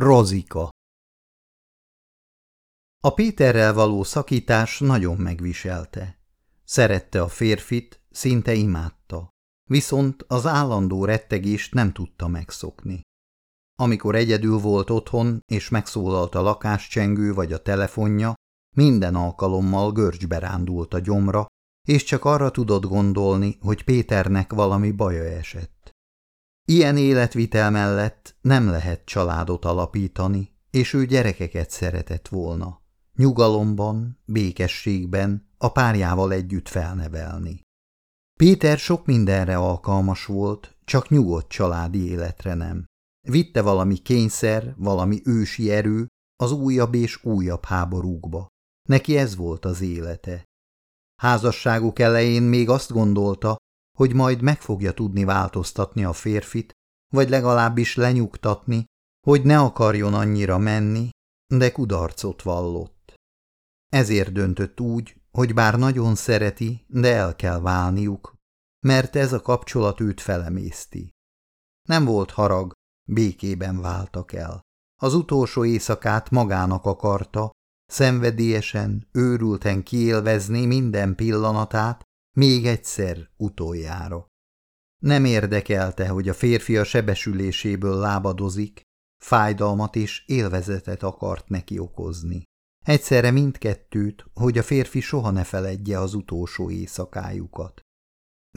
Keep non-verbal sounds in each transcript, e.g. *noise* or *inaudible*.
Rozika A Péterrel való szakítás nagyon megviselte. Szerette a férfit, szinte imádta, viszont az állandó rettegést nem tudta megszokni. Amikor egyedül volt otthon, és megszólalt a lakáscsengő vagy a telefonja, minden alkalommal görcsbe rándult a gyomra, és csak arra tudott gondolni, hogy Péternek valami baja esett. Ilyen életvitel mellett nem lehet családot alapítani, és ő gyerekeket szeretett volna. Nyugalomban, békességben, a párjával együtt felnevelni. Péter sok mindenre alkalmas volt, csak nyugodt családi életre nem. Vitte valami kényszer, valami ősi erő az újabb és újabb háborúkba. Neki ez volt az élete. Házasságuk elején még azt gondolta, hogy majd meg fogja tudni változtatni a férfit, vagy legalábbis lenyugtatni, hogy ne akarjon annyira menni, de kudarcot vallott. Ezért döntött úgy, hogy bár nagyon szereti, de el kell válniuk, mert ez a kapcsolat őt felemészti. Nem volt harag, békében váltak el. Az utolsó éjszakát magának akarta, szenvedélyesen, őrülten kiélvezni minden pillanatát, még egyszer utoljára. Nem érdekelte, hogy a férfi a sebesüléséből lábadozik, fájdalmat és élvezetet akart neki okozni. Egyszerre mindkettőt, hogy a férfi soha ne feledje az utolsó éjszakájukat.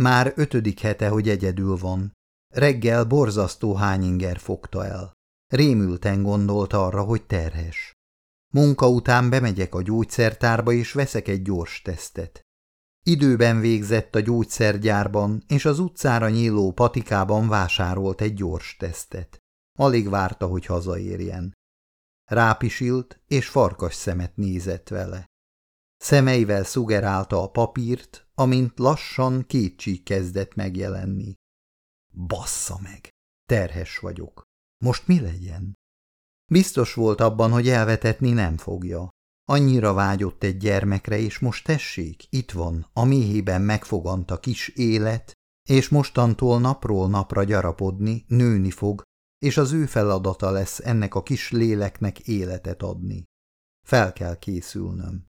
Már ötödik hete, hogy egyedül van. Reggel borzasztó hányinger fogta el. Rémülten gondolt arra, hogy terhes. Munka után bemegyek a gyógyszertárba és veszek egy gyors tesztet. Időben végzett a gyógyszergyárban, és az utcára nyíló patikában vásárolt egy gyors tesztet. Alig várta, hogy hazaérjen. Rápisilt, és farkas szemet nézett vele. Szemeivel szugerálta a papírt, amint lassan kétség kezdett megjelenni. Bassza meg! Terhes vagyok. Most mi legyen? Biztos volt abban, hogy elvetetni nem fogja. Annyira vágyott egy gyermekre, és most tessék, itt van, a méhében megfogant a kis élet, és mostantól napról napra gyarapodni, nőni fog, és az ő feladata lesz ennek a kis léleknek életet adni. Fel kell készülnöm.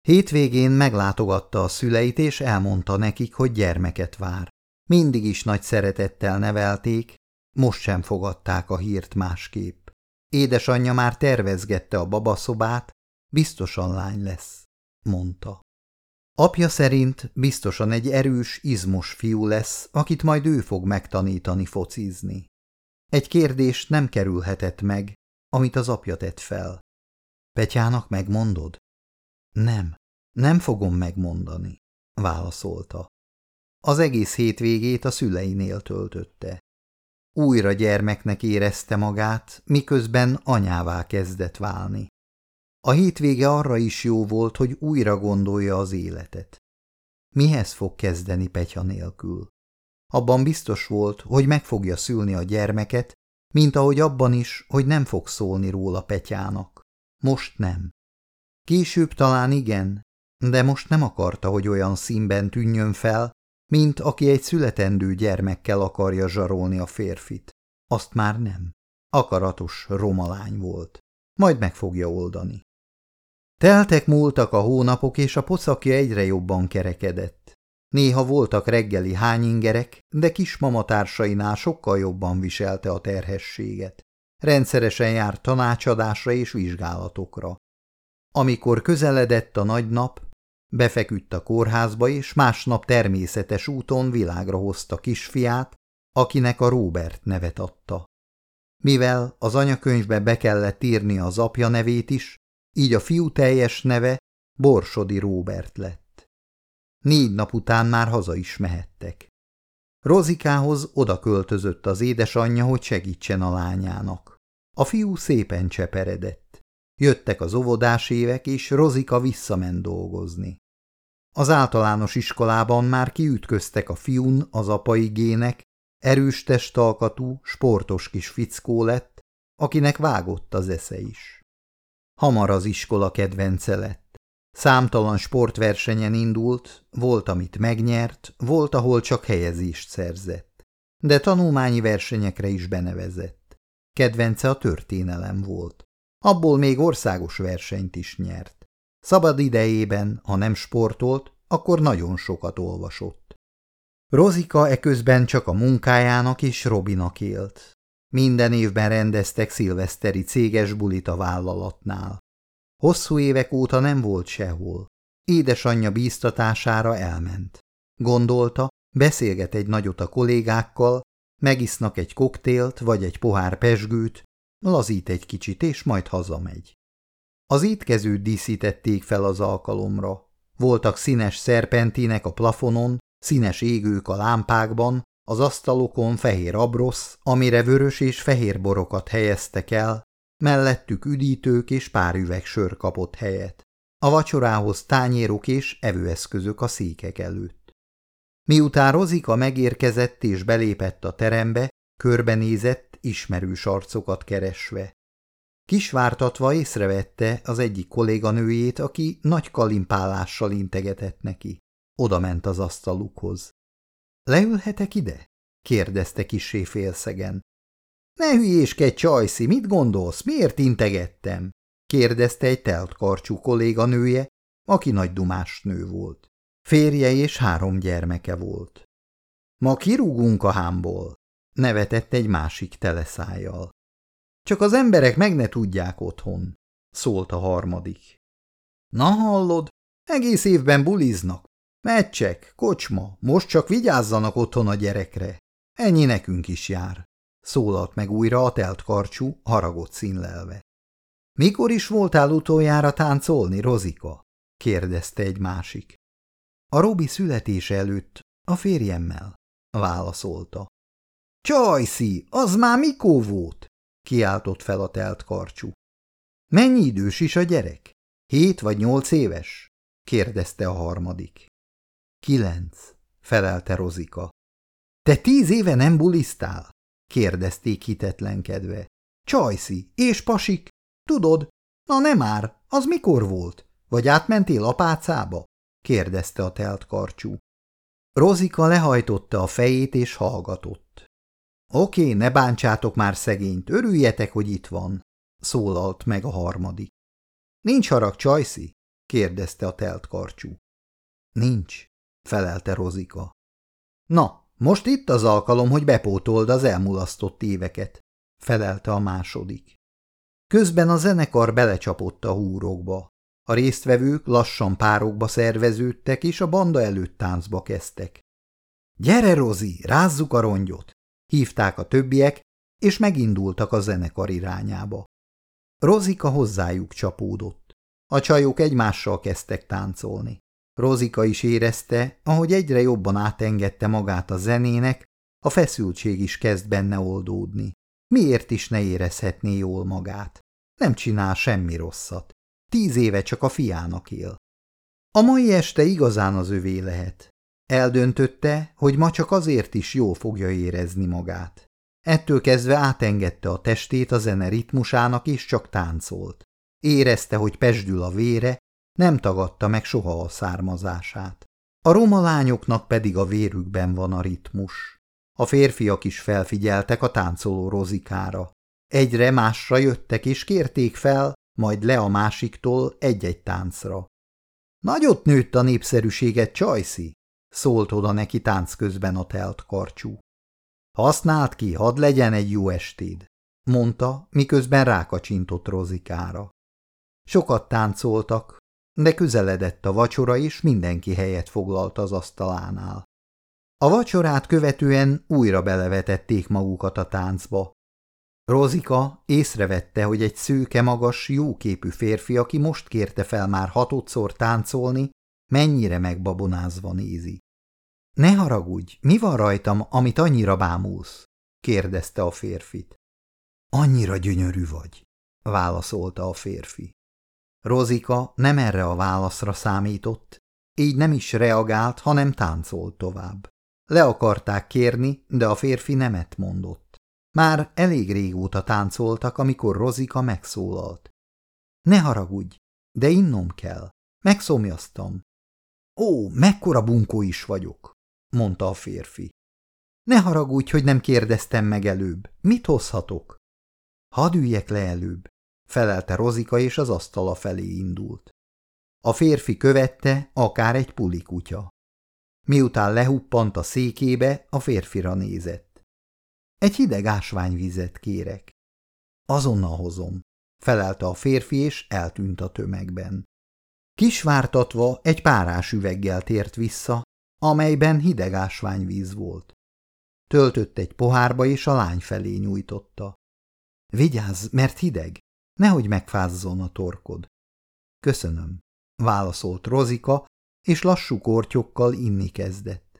Hétvégén meglátogatta a szüleit, és elmondta nekik, hogy gyermeket vár. Mindig is nagy szeretettel nevelték, most sem fogadták a hírt másképp. Édesanyja már tervezgette a babaszobát, biztosan lány lesz, mondta. Apja szerint biztosan egy erős, izmos fiú lesz, akit majd ő fog megtanítani focizni. Egy kérdés nem kerülhetett meg, amit az apja tett fel. Petyának megmondod? Nem, nem fogom megmondani, válaszolta. Az egész hétvégét a szüleinél töltötte. Újra gyermeknek érezte magát, miközben anyává kezdett válni. A hétvége arra is jó volt, hogy újra gondolja az életet. Mihez fog kezdeni Petya nélkül? Abban biztos volt, hogy meg fogja szülni a gyermeket, mint ahogy abban is, hogy nem fog szólni róla Petyának. Most nem. Később talán igen, de most nem akarta, hogy olyan színben tűnjön fel, mint aki egy születendő gyermekkel akarja zsarolni a férfit. Azt már nem. Akaratos romalány volt. Majd meg fogja oldani. Teltek múltak a hónapok, és a pocakja egyre jobban kerekedett. Néha voltak reggeli hányingerek, de kismama társainál sokkal jobban viselte a terhességet. Rendszeresen járt tanácsadásra és vizsgálatokra. Amikor közeledett a nagy nap, befeküdt a kórházba, és másnap természetes úton világra hozta kisfiát, akinek a Robert nevet adta. Mivel az anyakönyvbe be kellett írni az apja nevét is, így a fiú teljes neve Borsodi Róbert lett. Négy nap után már haza is mehettek. Rozikához oda költözött az édesanyja, hogy segítsen a lányának. A fiú szépen cseperedett. Jöttek az óvodás évek, és Rozika visszament dolgozni. Az általános iskolában már kiütköztek a fiún az apai gének, erős testalkatú, sportos kis fickó lett, akinek vágott az esze is. Hamar az iskola kedvence lett. Számtalan sportversenyen indult, volt, amit megnyert, volt, ahol csak helyezést szerzett. De tanulmányi versenyekre is benevezett. Kedvence a történelem volt. Abból még országos versenyt is nyert. Szabad idejében, ha nem sportolt, akkor nagyon sokat olvasott. Rozika eközben csak a munkájának és Robinak élt. Minden évben rendeztek szilveszteri céges bulit a vállalatnál. Hosszú évek óta nem volt sehol. Édesanyja bíztatására elment. Gondolta, beszélget egy nagyot a kollégákkal, megisznak egy koktélt vagy egy pohár pesgőt, lazít egy kicsit, és majd hazamegy. Az étkezőt díszítették fel az alkalomra. Voltak színes szerpentinek a plafonon, színes égők a lámpákban, az asztalokon fehér abrosz, amire vörös és fehér borokat helyeztek el, mellettük üdítők és pár üveg sör kapott helyet. A vacsorához tányérok és evőeszközök a székek előtt. Miután Rozika megérkezett és belépett a terembe, körbenézett, ismerős arcokat keresve. Kisvártatva észrevette az egyik kolléganőjét, aki nagy kalimpálással integetett neki. Oda ment az asztalukhoz. – Leülhetek ide? – kérdezte kisé félszegen. – Ne hülyéskedj, Csajci, mit gondolsz, miért integettem? – kérdezte egy telt karcsú kolléganője, aki nagy dumás nő volt. Férje és három gyermeke volt. – Ma kirúgunk a hámból – nevetett egy másik teleszájjal. – Csak az emberek meg ne tudják otthon – szólt a harmadik. – Na hallod, egész évben buliznak, Meccsek, kocsma, most csak vigyázzanak otthon a gyerekre. Ennyi nekünk is jár. Szólalt meg újra a telt karcsú, haragott színlelve. Mikor is voltál utoljára táncolni, Rozika? kérdezte egy másik. A Robi születése előtt, a férjemmel, válaszolta. Csajszi, az már mikor volt? kiáltott fel a telt karcsú. Mennyi idős is a gyerek? Hét vagy nyolc éves? kérdezte a harmadik. Kilenc, felelte Rozika. Te tíz éve nem bulisztál? kérdezték hitetlenkedve. Csajszi, és pasik? Tudod, na nem már, az mikor volt? Vagy átmentél apácába? kérdezte a telt karcsú. Rozika lehajtotta a fejét és hallgatott. Oké, ne bántsátok már szegényt, örüljetek, hogy itt van, szólalt meg a harmadik. Nincs harag, Csajszi? kérdezte a telt karcsú. Nincs, felelte Rozika. Na, most itt az alkalom, hogy bepótold az elmulasztott éveket, felelte a második. Közben a zenekar belecsapott a húrokba. A résztvevők lassan párokba szerveződtek, és a banda előtt táncba kezdtek. – Gyere, Rozi, rázzuk a rongyot! – hívták a többiek, és megindultak a zenekar irányába. Rozika hozzájuk csapódott. A csajok egymással kezdtek táncolni. Rozika is érezte, ahogy egyre jobban átengedte magát a zenének, a feszültség is kezd benne oldódni. Miért is ne érezhetné jól magát? Nem csinál semmi rosszat. Tíz éve csak a fiának él. A mai este igazán az övé lehet. Eldöntötte, hogy ma csak azért is jól fogja érezni magát. Ettől kezdve átengedte a testét a zene ritmusának, és csak táncolt. Érezte, hogy pesdül a vére, nem tagadta meg soha a származását. A roma lányoknak pedig a vérükben van a ritmus. A férfiak is felfigyeltek a táncoló rozikára. Egyre másra jöttek és kérték fel, majd le a másiktól egy-egy táncra. Nagyot nőtt a népszerűséget, Csajci, szólt oda neki tánc közben a telt karcsú. Használt ki, hadd legyen egy jó estéd, mondta, miközben rákacsintott rozikára. Sokat táncoltak, de közeledett a vacsora, és mindenki helyet foglalt az asztalánál. A vacsorát követően újra belevetették magukat a táncba. Rozika észrevette, hogy egy szőke magas, jóképű férfi, aki most kérte fel már hatodszor táncolni, mennyire megbabonázva nézi. – Ne haragudj, mi van rajtam, amit annyira bámulsz? – kérdezte a férfit. – Annyira gyönyörű vagy – válaszolta a férfi. Rozika nem erre a válaszra számított, így nem is reagált, hanem táncolt tovább. Le akarták kérni, de a férfi nemet mondott. Már elég régóta táncoltak, amikor Rozika megszólalt. Ne haragudj, de innom kell. Megszomjaztam. Ó, mekkora bunkó is vagyok, mondta a férfi. Ne haragudj, hogy nem kérdeztem meg előbb. Mit hozhatok? Hadd üljek le előbb, felelte Rozika, és az asztala felé indult. A férfi követte, akár egy pulikutya. Miután lehuppant a székébe, a férfira nézett. Egy hideg ásványvizet kérek. Azonnal hozom, felelte a férfi, és eltűnt a tömegben. Kisvártatva egy párás üveggel tért vissza, amelyben hideg ásványvíz volt. Töltött egy pohárba, és a lány felé nyújtotta. Vigyázz, mert hideg, nehogy megfázzon a torkod. Köszönöm, válaszolt Rozika, és lassú kortyokkal inni kezdett.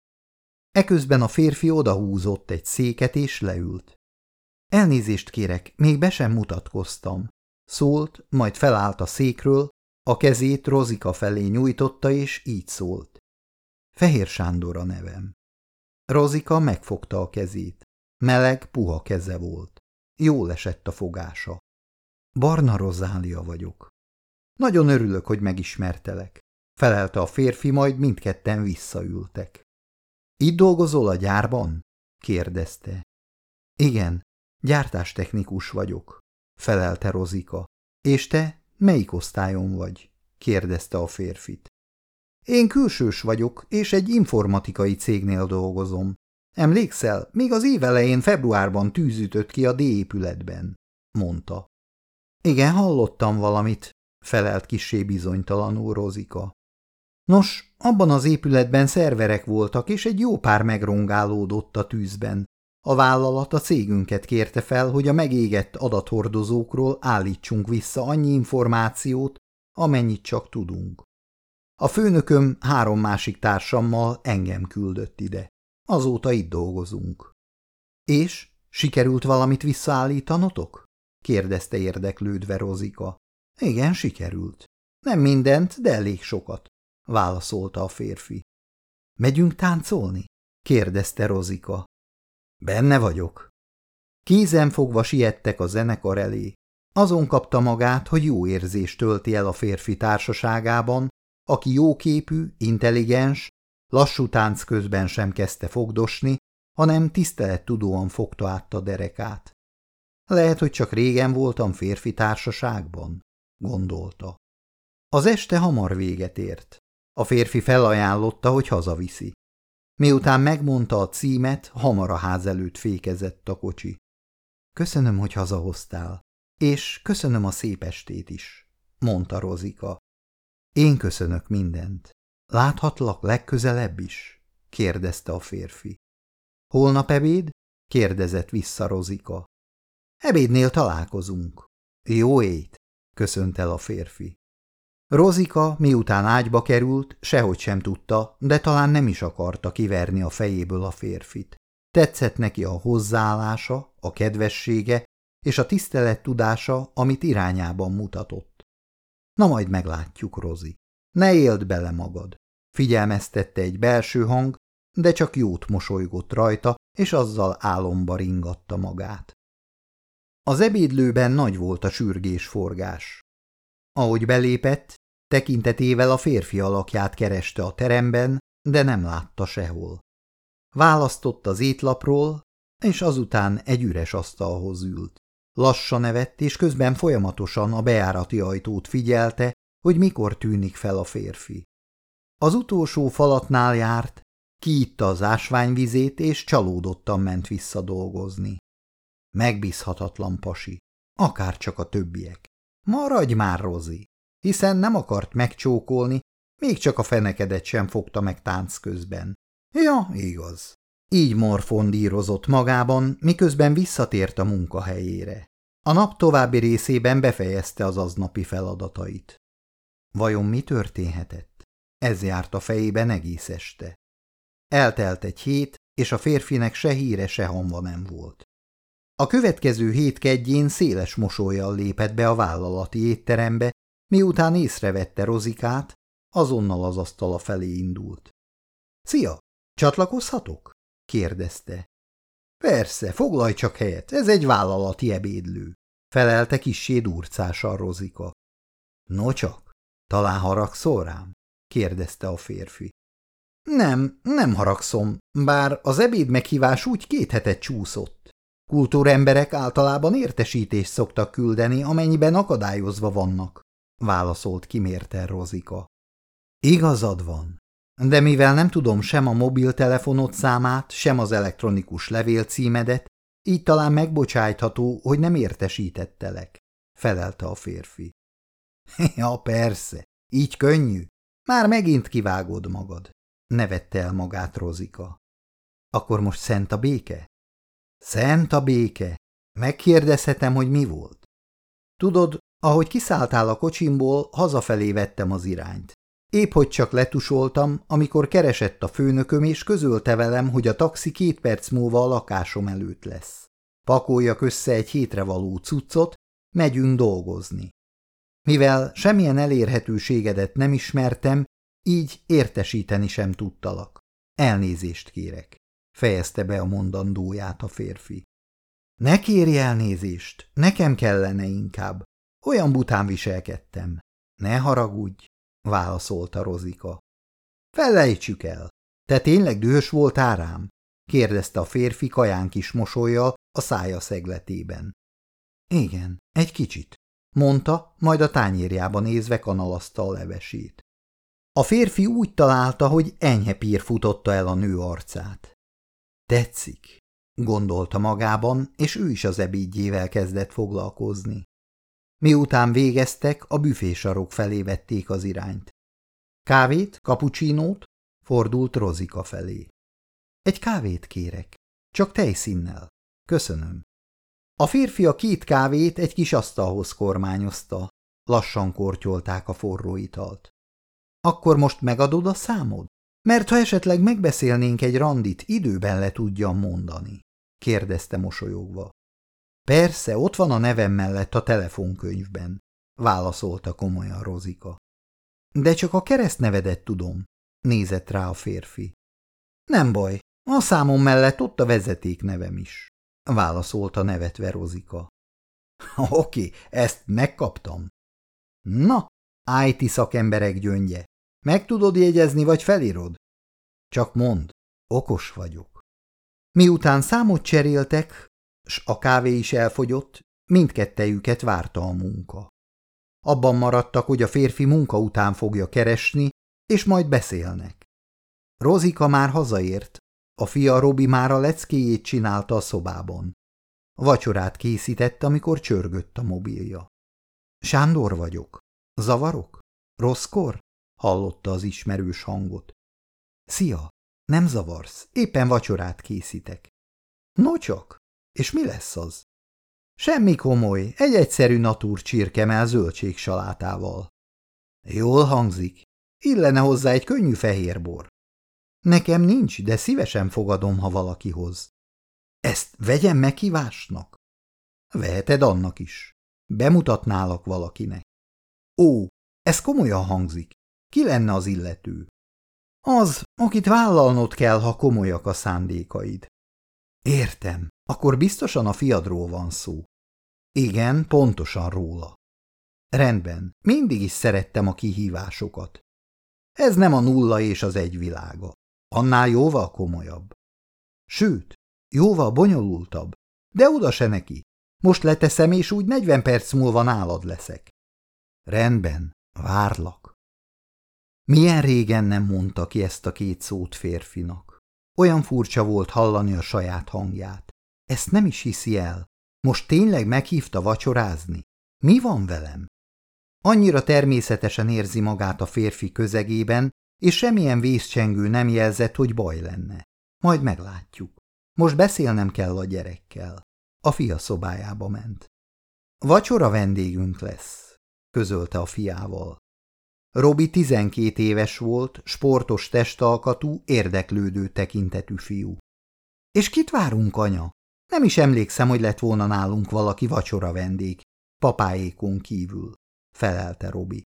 Eközben a férfi odahúzott egy széket, és leült. Elnézést kérek, még be sem mutatkoztam. Szólt, majd felállt a székről, a kezét Rozika felé nyújtotta, és így szólt. Fehér Sándor a nevem. Rozika megfogta a kezét. Meleg, puha keze volt. Jól esett a fogása. Barna Rozália vagyok. Nagyon örülök, hogy megismertelek. Felelte a férfi, majd mindketten visszaültek. Itt dolgozol a gyárban? kérdezte. Igen, gyártástechnikus vagyok, felelte Rozika. És te melyik osztályon vagy? kérdezte a férfit. Én külsős vagyok, és egy informatikai cégnél dolgozom. Emlékszel, még az év elején februárban tűzütött ki a D épületben, mondta. Igen, hallottam valamit, felelt kisé bizonytalanul Rozika. Nos, abban az épületben szerverek voltak, és egy jó pár megrongálódott a tűzben. A vállalat a cégünket kérte fel, hogy a megégett adathordozókról állítsunk vissza annyi információt, amennyit csak tudunk. A főnököm három másik társammal engem küldött ide. Azóta itt dolgozunk. És sikerült valamit visszaállítanotok? Kérdezte érdeklődve Rozika. Igen, sikerült. Nem mindent, de elég sokat, válaszolta a férfi. Megyünk táncolni? kérdezte Rozika. Benne vagyok. Kézen fogva siettek a zenekar elé. Azon kapta magát, hogy jó érzést tölti el a férfi társaságában, aki jóképű, intelligens, lassú tánc közben sem kezdte fogdosni, hanem tisztelettudóan fogta át a derekát. Lehet, hogy csak régen voltam férfi társaságban, gondolta. Az este hamar véget ért. A férfi felajánlotta, hogy hazaviszi. Miután megmondta a címet, hamar a ház előtt fékezett a kocsi. Köszönöm, hogy hazahoztál, és köszönöm a szép estét is, mondta Rozika. Én köszönök mindent. Láthatlak legközelebb is? kérdezte a férfi. Holnap ebéd? kérdezett vissza Rozika. Ebédnél találkozunk. Jó ét, köszönt el a férfi. Rozika, miután ágyba került, sehogy sem tudta, de talán nem is akarta kiverni a fejéből a férfit. Tetszett neki a hozzáállása, a kedvessége és a tisztelet tudása, amit irányában mutatott. Na majd meglátjuk, Rozi. Ne éld bele magad. Figyelmeztette egy belső hang, de csak jót mosolygott rajta, és azzal álomba ringatta magát. Az ebédlőben nagy volt a sürgés-forgás. Ahogy belépett, tekintetével a férfi alakját kereste a teremben, de nem látta sehol. Választott az étlapról, és azután egy üres asztalhoz ült. Lassan evett, és közben folyamatosan a beárati ajtót figyelte, hogy mikor tűnik fel a férfi. Az utolsó falatnál járt, kiitta az ásványvizét, és csalódottan ment vissza dolgozni. Megbízhatatlan pasi, akár csak a többiek. Maradj már, Rozi, hiszen nem akart megcsókolni, még csak a fenekedet sem fogta meg tánc közben. Ja, igaz. Így morfondírozott magában, miközben visszatért a munkahelyére. A nap további részében befejezte az aznapi feladatait. Vajon mi történhetett? Ez járt a fejében egész este. Eltelt egy hét, és a férfinek se híre, se hamva nem volt. A következő hét kedjén széles mosolyjal lépett be a vállalati étterembe, miután észrevette Rozikát, azonnal az asztala felé indult. – Szia! Csatlakozhatok? – kérdezte. – Persze, foglalj csak helyet, ez egy vállalati ebédlő – felelte kissé durcással Rozika. – No csak, talán haragszol rám? – kérdezte a férfi. – Nem, nem haragszom, bár az ebéd meghívás úgy két hetet csúszott Kultúremberek általában értesítést szoktak küldeni, amennyiben akadályozva vannak, válaszolt kimérten Rozika. Igazad van, de mivel nem tudom sem a mobiltelefonot számát, sem az elektronikus levélcímedet, így talán megbocsájtható, hogy nem értesítettelek, felelte a férfi. *laughs* Ja, persze, így könnyű. Már megint kivágod magad, nevette el magát Rozika. Akkor most szent a béke? Szent a béke. Megkérdezhetem, hogy mi volt? Tudod, ahogy kiszálltál a kocsimból, hazafelé vettem az irányt. Épp hogy csak letusoltam, amikor keresett a főnököm, és közölte velem, hogy a taxi két perc múlva a lakásom előtt lesz. Pakoljak össze egy hétre való cuccot, megyünk dolgozni. Mivel semmilyen elérhetőségedet nem ismertem, így értesíteni sem tudtalak. Elnézést kérek, fejezte be a mondandóját a férfi. Ne kérj elnézést, nekem kellene inkább. Olyan bután viselkedtem. Ne haragudj, válaszolta Rozika. Felejtsük el. Te tényleg dühös voltál rám? kérdezte a férfi kaján kis mosolyjal a szája szegletében. Igen, egy kicsit, mondta, majd a tányérjában nézve kanalaszta a levesét. A férfi úgy találta, hogy enyhe pír futotta el a nő arcát. Tetszik, gondolta magában, és ő is az ebédjével kezdett foglalkozni. Miután végeztek, a büfésarok felé vették az irányt. Kávét, kapucsinót? Fordult Rozika felé. Egy kávét kérek, csak tejszínnel. Köszönöm. A férfi a két kávét egy kis asztalhoz kormányozta. Lassan kortyolták a forró italt. Akkor most megadod a számod? Mert ha esetleg megbeszélnénk egy randit, időben le tudjam mondani, kérdezte mosolyogva. Persze, ott van a nevem mellett a telefonkönyvben, válaszolta komolyan Rozika. De csak a keresztnevedet tudom, nézett rá a férfi. Nem baj, a számom mellett ott a vezeték nevem is, válaszolta nevetve Rozika. *laughs* Oké, ezt megkaptam. Na, IT szakemberek gyöngye, meg tudod jegyezni, vagy felírod? Csak mond, okos vagyok. Miután számot cseréltek, s a kávé is elfogyott, mindkettejüket várta a munka. Abban maradtak, hogy a férfi munka után fogja keresni, és majd beszélnek. Rozika már hazaért, a fia Robi már a leckéjét csinálta a szobában. Vacsorát készített, amikor csörgött a mobilja. Sándor vagyok. Zavarok? Rosszkor? Hallotta az ismerős hangot. Szia, nem zavarsz, éppen vacsorát készítek. No csak, és mi lesz az? Semmi komoly, egy egyszerű natúr csirkemel zöldségsalátával. Jól hangzik, illene hozzá egy könnyű fehérbor. Nekem nincs, de szívesen fogadom, ha valaki hoz. Ezt vegyem meghívásnak? Veheted annak is. Bemutatnálak valakinek. Ó, ez komolyan hangzik. Ki lenne az illető? Az, akit vállalnod kell, ha komolyak a szándékaid. Értem, akkor biztosan a fiadról van szó. Igen, pontosan róla. Rendben, mindig is szerettem a kihívásokat. Ez nem a nulla és az egy világa. Annál jóval komolyabb. Sőt, jóval bonyolultabb, de oda se neki. Most leteszem, és úgy negyven perc múlva nálad leszek. Rendben, várlak. Milyen régen nem mondta ki ezt a két szót férfinak. Olyan furcsa volt hallani a saját hangját. Ezt nem is hiszi el. Most tényleg meghívta vacsorázni? Mi van velem? Annyira természetesen érzi magát a férfi közegében, és semmilyen vészcsengő nem jelzett, hogy baj lenne. Majd meglátjuk. Most beszélnem kell a gyerekkel. A fia szobájába ment. Vacsora vendégünk lesz, közölte a fiával. Robi tizenkét éves volt, sportos testalkatú, érdeklődő tekintetű fiú. És kit várunk, anya? Nem is emlékszem, hogy lett volna nálunk valaki vacsora vendég, papáékon kívül, felelte Robi.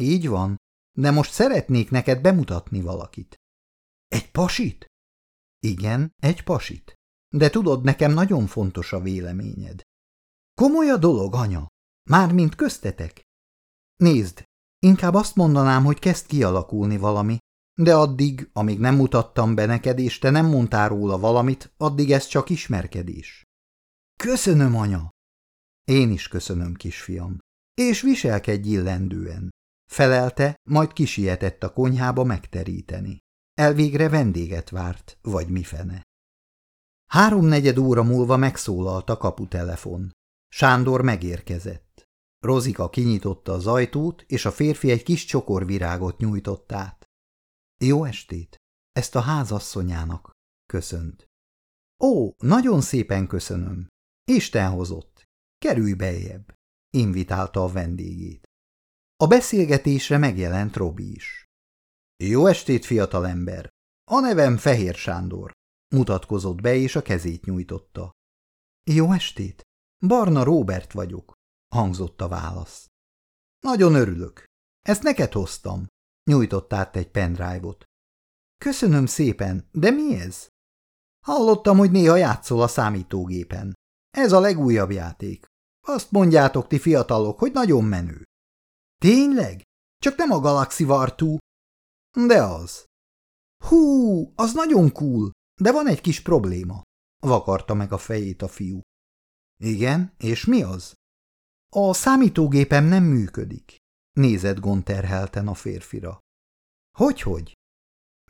Így van, de most szeretnék neked bemutatni valakit. Egy pasit? Igen, egy pasit. De tudod, nekem nagyon fontos a véleményed. Komoly a dolog, anya. Mármint köztetek. Nézd, inkább azt mondanám, hogy kezd kialakulni valami, de addig, amíg nem mutattam be neked, és te nem mondtál róla valamit, addig ez csak ismerkedés. Köszönöm, anya! Én is köszönöm, kisfiam. És viselkedj illendően. Felelte, majd kisietett a konyhába megteríteni. Elvégre vendéget várt, vagy mifene. Háromnegyed óra múlva megszólalt a kaputelefon. Sándor megérkezett. Rozika kinyitotta az ajtót, és a férfi egy kis csokorvirágot nyújtott át. Jó estét! Ezt a házasszonyának köszönt. Ó, nagyon szépen köszönöm. Isten hozott. Kerülj beljebb, invitálta a vendégét. A beszélgetésre megjelent Robi is. Jó estét, fiatalember! A nevem Fehér Sándor. Mutatkozott be, és a kezét nyújtotta. Jó estét! Barna Róbert vagyok, hangzott a válasz. Nagyon örülök. Ezt neked hoztam. Nyújtott át egy pendrive-ot. Köszönöm szépen, de mi ez? Hallottam, hogy néha játszol a számítógépen. Ez a legújabb játék. Azt mondjátok ti fiatalok, hogy nagyon menő. Tényleg? Csak nem a Galaxy War 2? De az. Hú, az nagyon cool, de van egy kis probléma. Vakarta meg a fejét a fiú. Igen, és mi az? A számítógépem nem működik. Nézett gonterhelten a férfira. Hogyhogy?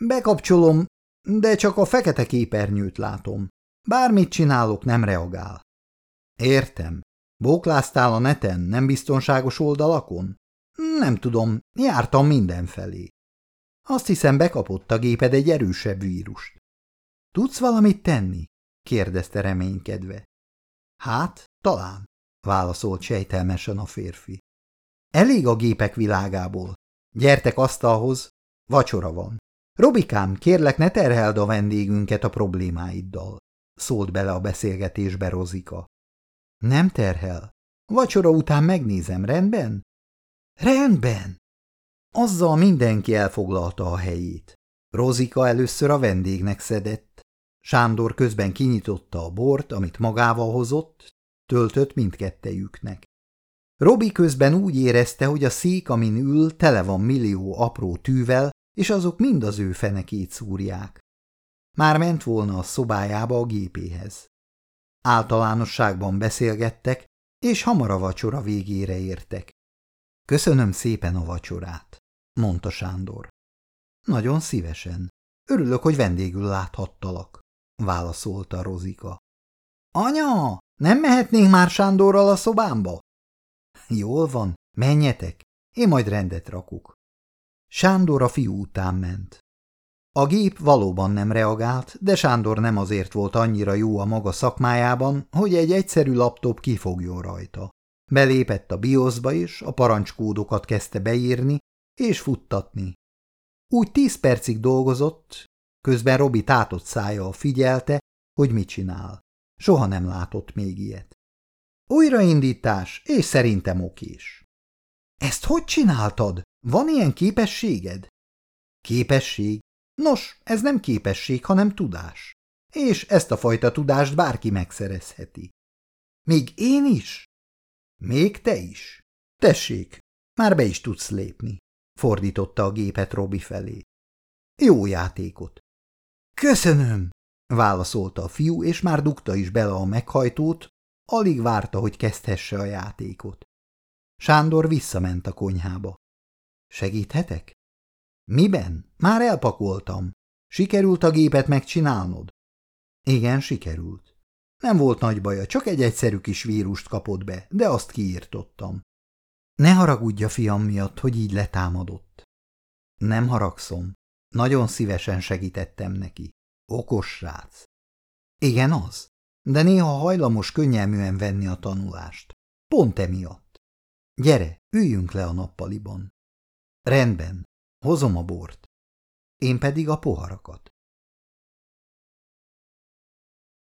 Bekapcsolom, de csak a fekete képernyőt látom. Bármit csinálok, nem reagál. Értem. Bókláztál a neten, nem biztonságos oldalakon? Nem tudom, jártam mindenfelé. Azt hiszem, bekapott a géped egy erősebb vírust. Tudsz valamit tenni? kérdezte reménykedve. Hát, talán, válaszolt sejtelmesen a férfi. Elég a gépek világából. Gyertek asztalhoz, vacsora van. Robikám, kérlek ne terheld a vendégünket a problémáiddal, szólt bele a beszélgetésbe Rozika. Nem terhel. Vacsora után megnézem, rendben? Rendben. Azzal mindenki elfoglalta a helyét. Rozika először a vendégnek szedett. Sándor közben kinyitotta a bort, amit magával hozott, töltött mindkettejüknek. Robi közben úgy érezte, hogy a szék, amin ül, tele van millió apró tűvel, és azok mind az ő fenekét szúrják. Már ment volna a szobájába a gépéhez. Általánosságban beszélgettek, és hamar a vacsora végére értek. Köszönöm szépen a vacsorát, mondta Sándor. Nagyon szívesen. Örülök, hogy vendégül láthattalak, válaszolta Rozika. Anya, nem mehetnénk már Sándorral a szobámba? Jól van, menjetek, én majd rendet rakuk. Sándor a fiú után ment. A gép valóban nem reagált, de Sándor nem azért volt annyira jó a maga szakmájában, hogy egy egyszerű laptop kifogjon rajta. Belépett a bioszba is, a parancskódokat kezdte beírni és futtatni. Úgy tíz percig dolgozott, közben Robi tátott szája figyelte, hogy mit csinál. Soha nem látott még ilyet. Újraindítás, és szerintem okés. Ezt hogy csináltad? Van ilyen képességed? Képesség? Nos, ez nem képesség, hanem tudás. És ezt a fajta tudást bárki megszerezheti. Még én is? Még te is? Tessék, már be is tudsz lépni, fordította a gépet Robi felé. Jó játékot. Köszönöm, válaszolta a fiú, és már dugta is bele a meghajtót, alig várta, hogy kezdhesse a játékot. Sándor visszament a konyhába. Segíthetek? Miben? Már elpakoltam. Sikerült a gépet megcsinálnod? Igen, sikerült. Nem volt nagy baja, csak egy egyszerű kis vírust kapott be, de azt kiírtottam. Ne haragudja fiam miatt, hogy így letámadott. Nem haragszom. Nagyon szívesen segítettem neki. Okos srác. Igen, az. De néha hajlamos könnyelműen venni a tanulást. Pont emiatt. Gyere, üljünk le a nappaliban. Rendben, hozom a bort. Én pedig a poharakat.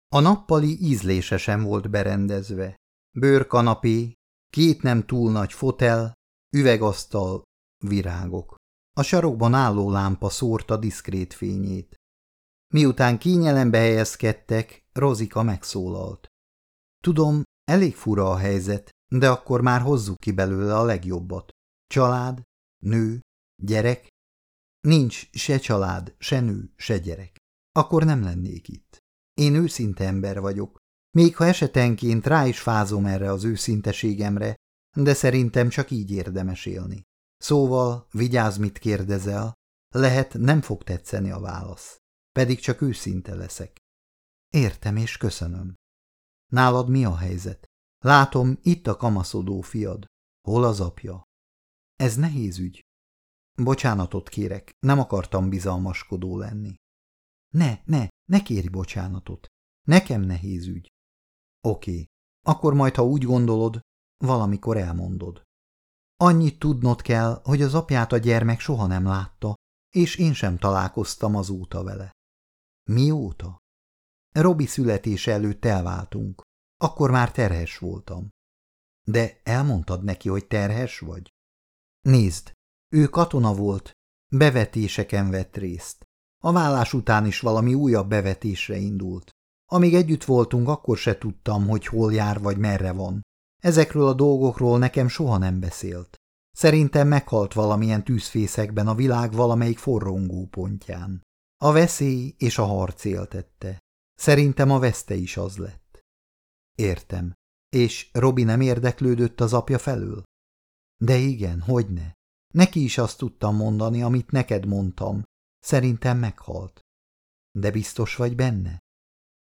A nappali ízlésesen volt berendezve. Bőrkanapé, két nem túl nagy fotel, üvegasztal, virágok. A sarokban álló lámpa szórta diszkrét fényét. Miután kényelembe helyezkedtek, Rozika megszólalt. Tudom, elég fura a helyzet, de akkor már hozzuk ki belőle a legjobbat. Család, nő, gyerek? Nincs se család, se nő, se gyerek. Akkor nem lennék itt. Én őszinte ember vagyok. még ha esetenként rá is fázom erre az őszinteségemre, de szerintem csak így érdemes élni. Szóval, vigyázz, mit kérdezel, lehet nem fog tetszeni a válasz, pedig csak őszinte leszek. Értem és köszönöm. Nálad mi a helyzet? Látom, itt a kamaszodó fiad. Hol az apja? Ez nehéz ügy. Bocsánatot kérek, nem akartam bizalmaskodó lenni. Ne, ne, ne kéri bocsánatot. Nekem nehéz ügy. Oké, akkor majd, ha úgy gondolod, valamikor elmondod. Annyit tudnod kell, hogy az apját a gyermek soha nem látta, és én sem találkoztam azóta vele. Mióta? Robi születése előtt elváltunk. Akkor már terhes voltam. De elmondtad neki, hogy terhes vagy? Nézd, ő katona volt, bevetéseken vett részt. A vállás után is valami újabb bevetésre indult. Amíg együtt voltunk, akkor se tudtam, hogy hol jár vagy merre van. Ezekről a dolgokról nekem soha nem beszélt. Szerintem meghalt valamilyen tűzfészekben a világ valamelyik forrongó pontján. A veszély és a harc éltette. Szerintem a veszte is az lett. Értem. És Robi nem érdeklődött az apja felől? De igen, hogyne. Neki is azt tudtam mondani, amit neked mondtam. Szerintem meghalt. De biztos vagy benne?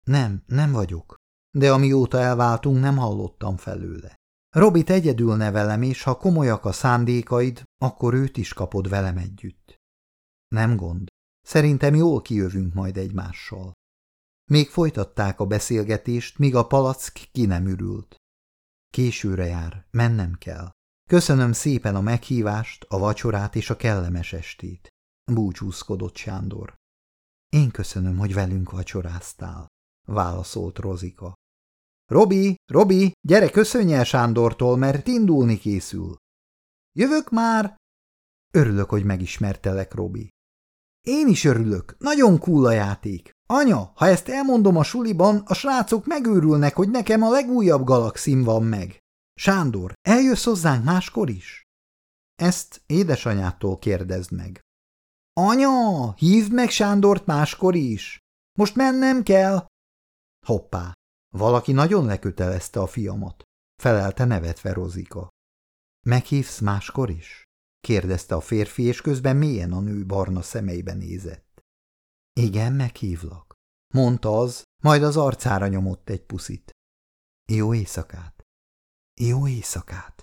Nem, nem vagyok. De amióta elváltunk, nem hallottam felőle. Robit egyedül nevelem, és ha komolyak a szándékaid, akkor őt is kapod velem együtt. Nem gond. Szerintem jól kijövünk majd egymással. Még folytatták a beszélgetést, míg a palack ki nem ürült. Későre jár, mennem kell. Köszönöm szépen a meghívást, a vacsorát és a kellemes estét. Búcsúzkodott Sándor. Én köszönöm, hogy velünk vacsoráztál, válaszolt Rozika. Robi, Robi, gyere köszönj el Sándortól, mert indulni készül. Jövök már? Örülök, hogy megismertelek, Robi. Én is örülök, nagyon cool a játék. Anya, ha ezt elmondom a suliban, a srácok megőrülnek, hogy nekem a legújabb galaxim van meg. Sándor, eljössz hozzánk máskor is? Ezt édesanyától kérdezd meg. Anya, hívd meg Sándort máskor is. Most mennem kell. Hoppá, valaki nagyon lekötelezte a fiamat, felelte nevetve Rozika. Meghívsz máskor is? Kérdezte a férfi, és közben mélyen a nő barna szemeibe nézett. Igen, meghívlak, mondta az, majd az arcára nyomott egy puszit. Jó éjszakát! Jó éjszakát!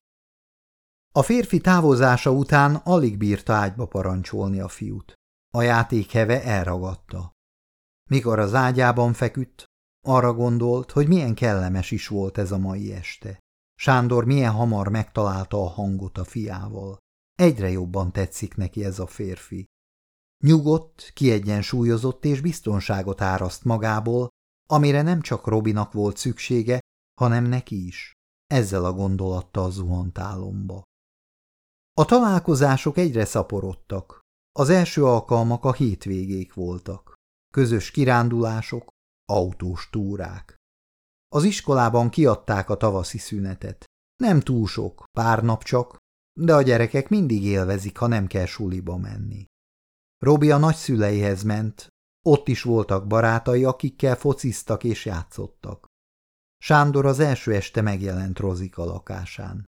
A férfi távozása után alig bírta ágyba parancsolni a fiút. A játék heve elragadta. Mikor az ágyában feküdt, arra gondolt, hogy milyen kellemes is volt ez a mai este. Sándor milyen hamar megtalálta a hangot a fiával. Egyre jobban tetszik neki ez a férfi. Nyugodt, kiegyensúlyozott és biztonságot áraszt magából, amire nem csak Robinak volt szüksége, hanem neki is. Ezzel a gondolattal zuhant álomba. A találkozások egyre szaporodtak. Az első alkalmak a hétvégék voltak. Közös kirándulások, autós túrák. Az iskolában kiadták a tavaszi szünetet. Nem túl sok, pár nap csak, de a gyerekek mindig élvezik, ha nem kell suliba menni. Robi a nagyszüleihez ment, ott is voltak barátai, akikkel fociztak és játszottak. Sándor az első este megjelent Rozika lakásán.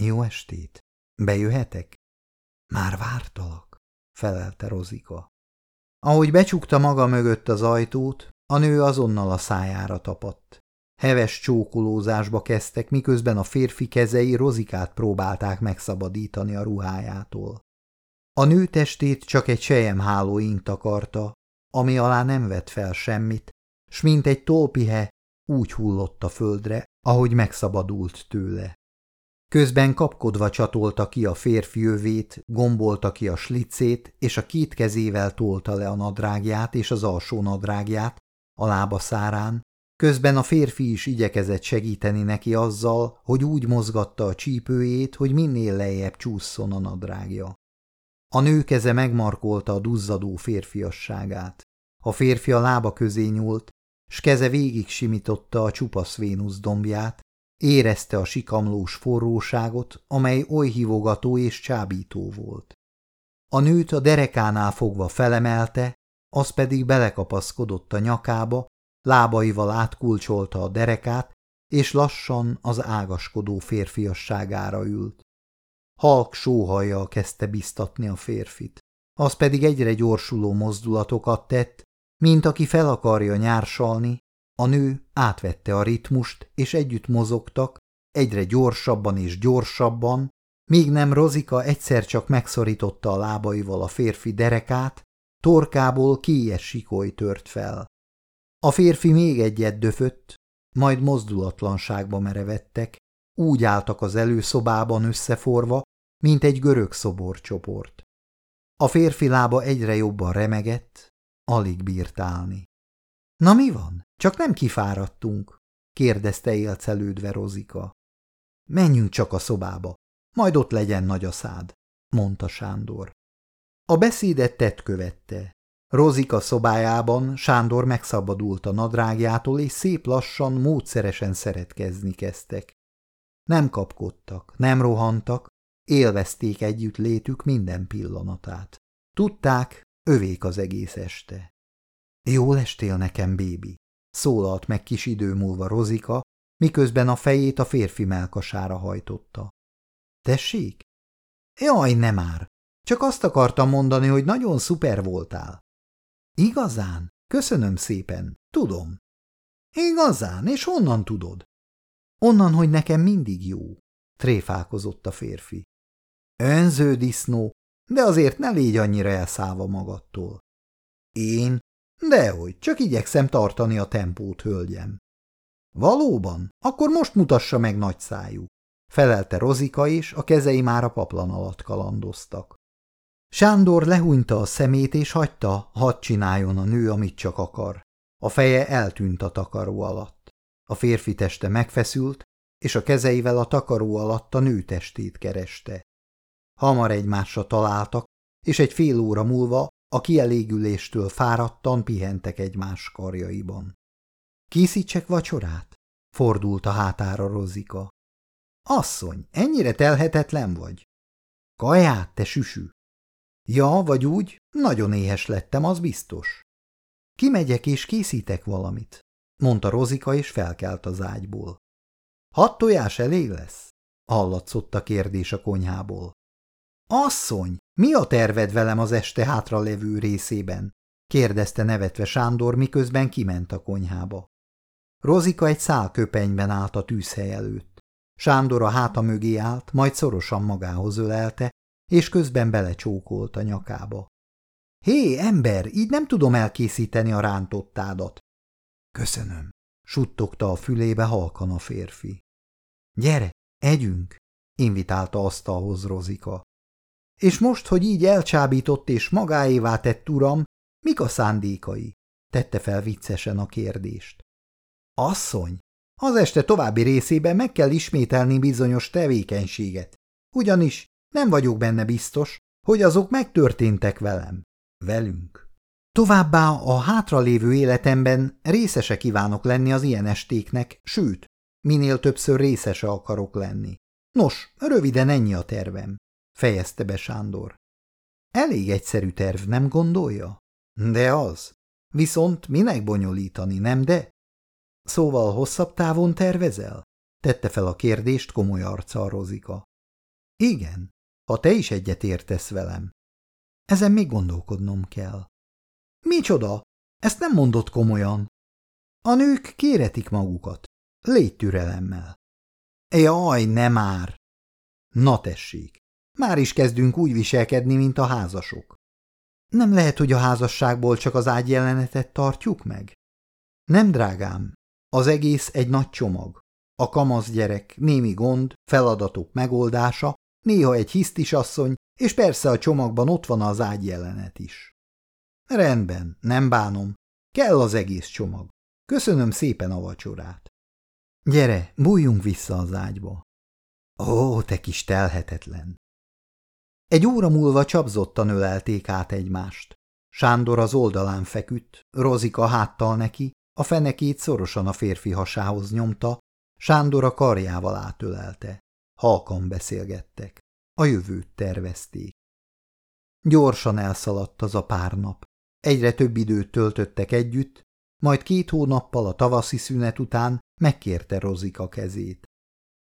Jó estét! Bejöhetek? Már vártalak, felelte Rozika. Ahogy becsukta maga mögött az ajtót, a nő azonnal a szájára tapadt. Heves csókolózásba kezdtek, miközben a férfi kezei Rozikát próbálták megszabadítani a ruhájától. A nő testét csak egy sejemháló ink takarta, ami alá nem vett fel semmit, s mint egy tolpihe úgy hullott a földre, ahogy megszabadult tőle. Közben kapkodva csatolta ki a férfi övét, gombolta ki a slicét, és a két kezével tolta le a nadrágját és az alsó nadrágját a lába szárán, közben a férfi is igyekezett segíteni neki azzal, hogy úgy mozgatta a csípőjét, hogy minél lejjebb csúszson a nadrágja. A nő keze megmarkolta a duzzadó férfiasságát. A férfi a lába közé nyúlt, s keze végig simította a csupasz Vénusz dombját, érezte a sikamlós forróságot, amely oly hívogató és csábító volt. A nőt a derekánál fogva felemelte, az pedig belekapaszkodott a nyakába, lábaival átkulcsolta a derekát, és lassan az ágaskodó férfiasságára ült. Halk sóhajjal kezdte biztatni a férfit. Az pedig egyre gyorsuló mozdulatokat tett, mint aki fel akarja nyársalni, a nő átvette a ritmust, és együtt mozogtak, egyre gyorsabban és gyorsabban, míg nem Rozika egyszer csak megszorította a lábaival a férfi derekát, torkából kéjes sikoly tört fel. A férfi még egyet döfött, majd mozdulatlanságba merevettek, úgy álltak az előszobában összeforva, mint egy görög szoborcsoport. A férfi lába egyre jobban remegett, alig bírt állni. – Na mi van? Csak nem kifáradtunk? – kérdezte élcelődve Rozika. – Menjünk csak a szobába, majd ott legyen nagy a szád – mondta Sándor. A beszédet tett követte. Rozika szobájában Sándor megszabadult a nadrágjától, és szép lassan, módszeresen szeretkezni kezdtek. Nem kapkodtak, nem rohantak, élvezték együtt létük minden pillanatát. Tudták, övék az egész este. Jól estél nekem, bébi, szólalt meg kis idő múlva Rozika, miközben a fejét a férfi melkasára hajtotta. Tessék? Jaj, nem már! Csak azt akartam mondani, hogy nagyon szuper voltál. Igazán? Köszönöm szépen. Tudom. Igazán? És honnan tudod? Onnan, hogy nekem mindig jó, tréfálkozott a férfi. Önző disznó, de azért ne légy annyira elszállva magadtól. Én? Dehogy, csak igyekszem tartani a tempót, hölgyem. Valóban? Akkor most mutassa meg nagyszájú, felelte Rozika, és a kezei már a paplan alatt kalandoztak. Sándor lehúnyta a szemét, és hagyta, hadd csináljon a nő, amit csak akar. A feje eltűnt a takaró alatt. A férfi teste megfeszült, és a kezeivel a takaró alatt a nő testét kereste. Hamar egymásra találtak, és egy fél óra múlva a kielégüléstől fáradtan pihentek egymás karjaiban. Készítsek vacsorát? Fordult a hátára Rozika. Asszony, ennyire telhetetlen vagy? Kaját, te süsű! Ja, vagy úgy, nagyon éhes lettem, az biztos. Kimegyek és készítek valamit, mondta Rozika, és felkelt az ágyból. Hat tojás elég lesz? Hallatszott a kérdés a konyhából. Asszony, mi a terved velem az este hátra levő részében? kérdezte nevetve Sándor, miközben kiment a konyhába. Rozika egy szál köpenyben állt a tűzhely előtt. Sándor a háta mögé állt, majd szorosan magához ölelte, és közben belecsókolt a nyakába. Hé, ember, így nem tudom elkészíteni a rántottádat. Köszönöm, suttogta a fülébe halkan a férfi. Gyere, együnk, invitálta asztalhoz Rozika. És most, hogy így elcsábított és magáévá tett uram, mik a szándékai? tette fel viccesen a kérdést. Asszony, az este további részében meg kell ismételni bizonyos tevékenységet, ugyanis nem vagyok benne biztos, hogy azok megtörténtek velem, velünk. Továbbá a hátralévő életemben részese kívánok lenni az ilyen estéknek, sőt, minél többször részese akarok lenni. Nos, röviden ennyi a tervem, fejezte be Sándor. Elég egyszerű terv, nem gondolja? De az. Viszont minek bonyolítani, nem de? Szóval hosszabb távon tervezel? Tette fel a kérdést komoly arccal Rozika. Igen, ha te is egyet értesz velem. Ezen még gondolkodnom kell. Micsoda? Ezt nem mondott komolyan. A nők kéretik magukat. Légy türelemmel. Jaj, ne már! Na tessék, már is kezdünk úgy viselkedni, mint a házasok. Nem lehet, hogy a házasságból csak az ágyjelenetet tartjuk meg? Nem, drágám, az egész egy nagy csomag. A kamasz gyerek, némi gond, feladatok megoldása, néha egy hisztis asszony, és persze a csomagban ott van az ágyjelenet is. Rendben, nem bánom. Kell az egész csomag. Köszönöm szépen a vacsorát. Gyere, bújjunk vissza az ágyba. Ó, te kis telhetetlen! Egy óra múlva csapzottan ölelték át egymást. Sándor az oldalán feküdt, Rozika háttal neki, a fenekét szorosan a férfi hasához nyomta, Sándor a karjával átölelte. Halkan beszélgettek. A jövőt tervezték. Gyorsan elszaladt az a pár nap. Egyre több időt töltöttek együtt, majd két hónappal a tavaszi szünet után megkérte Rozika kezét.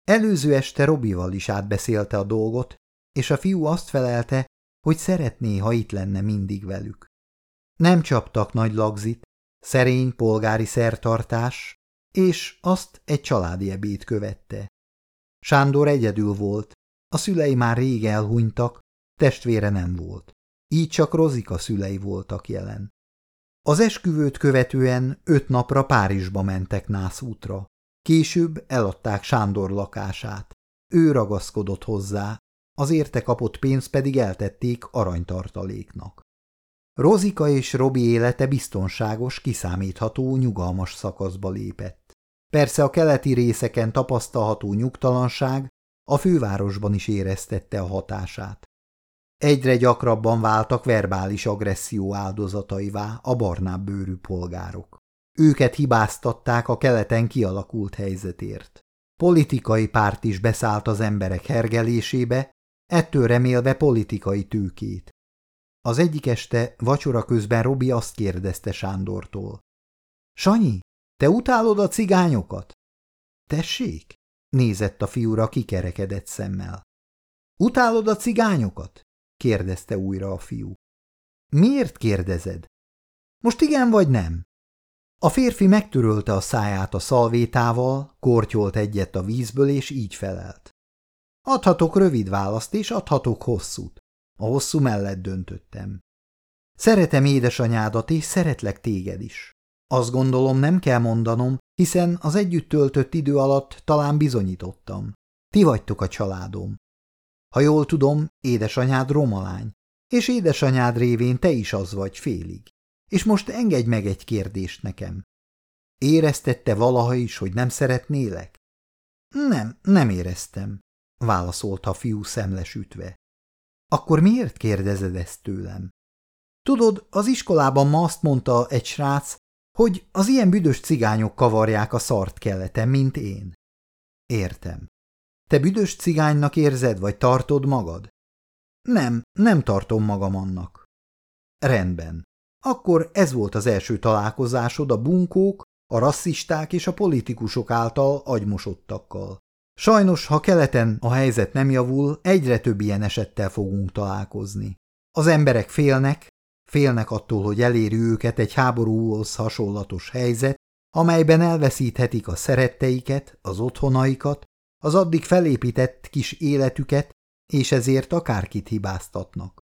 Előző este Robival is átbeszélte a dolgot, és a fiú azt felelte, hogy szeretné, ha itt lenne mindig velük. Nem csaptak nagy lagzit, szerény polgári szertartás, és azt egy családi ebéd követte. Sándor egyedül volt, a szülei már rég elhunytak, testvére nem volt. Így csak Rozika szülei voltak jelen. Az esküvőt követően öt napra Párizsba mentek nászútra. Később eladták Sándor lakását. Ő ragaszkodott hozzá, az érte kapott pénzt pedig eltették aranytartaléknak. Rozika és Robi élete biztonságos, kiszámítható, nyugalmas szakaszba lépett. Persze a keleti részeken tapasztalható nyugtalanság a fővárosban is éreztette a hatását. Egyre gyakrabban váltak verbális agresszió áldozataivá a barnább bőrű polgárok. Őket hibáztatták a keleten kialakult helyzetért. Politikai párt is beszállt az emberek hergelésébe, ettől remélve politikai tőkét. Az egyik este vacsora közben Robi azt kérdezte Sándortól. – Sanyi, te utálod a cigányokat? – Tessék? – nézett a fiúra kikerekedett szemmel. – Utálod a cigányokat? – kérdezte újra a fiú. – Miért kérdezed? – Most igen vagy nem? A férfi megtörölte a száját a szalvétával, kortyolt egyet a vízből, és így felelt. Adhatok rövid választ, és adhatok hosszút. A hosszú mellett döntöttem. Szeretem édesanyádat, és szeretlek téged is. Azt gondolom, nem kell mondanom, hiszen az együtt töltött idő alatt talán bizonyítottam. Ti vagytok a családom. Ha jól tudom, édesanyád romalány, és édesanyád révén te is az vagy félig. És most engedj meg egy kérdést nekem. Éreztette valaha is, hogy nem szeretnélek? Nem, nem éreztem, válaszolta a fiú szemlesütve. Akkor miért kérdezed ezt tőlem? Tudod, az iskolában ma azt mondta egy srác, hogy az ilyen büdös cigányok kavarják a szart keleten, mint én. Értem. Te büdös cigánynak érzed, vagy tartod magad? Nem, nem tartom magam annak. Rendben. Akkor ez volt az első találkozásod a bunkók, a rasszisták és a politikusok által agymosottakkal. Sajnos, ha keleten a helyzet nem javul, egyre több ilyen esettel fogunk találkozni. Az emberek félnek, félnek attól, hogy eléri őket egy háborúhoz hasonlatos helyzet, amelyben elveszíthetik a szeretteiket, az otthonaikat, az addig felépített kis életüket, és ezért akárkit hibáztatnak.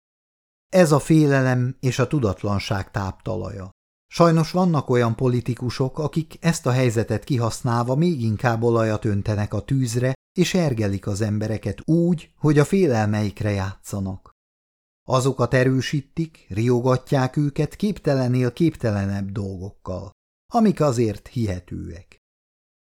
Ez a félelem és a tudatlanság táptalaja. Sajnos vannak olyan politikusok, akik ezt a helyzetet kihasználva még inkább olajat öntenek a tűzre, és ergelik az embereket úgy, hogy a félelmeikre játszanak. Azokat erősítik, riogatják őket képtelenél képtelenebb dolgokkal, amik azért hihetőek.